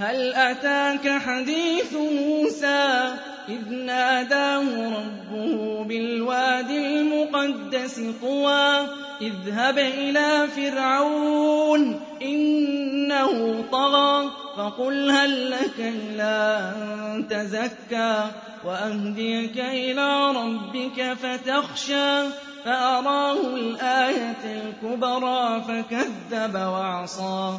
هل أتاك حديث موسى إذ ناداه ربه بالواد المقدس طوى اذهب إلى فرعون إنه طغى فقل هل لك إلى أن تزكى وأهديك إلى ربك فتخشى فأراه الآية الكبرى فكذب وعصى.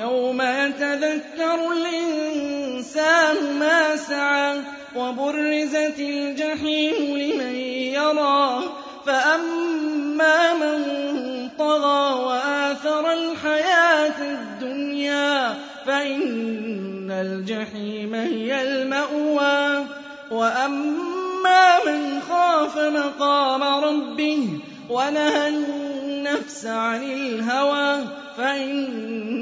يوم يتذكر الإنسان ما سعى وبرزت الجحيم لمن يرى فأما من طغى وآثر الحياة الدنيا فإن الجحيم هي المأوى وأما من خاف مقام ربه ونهى النفس عن الهوى فإن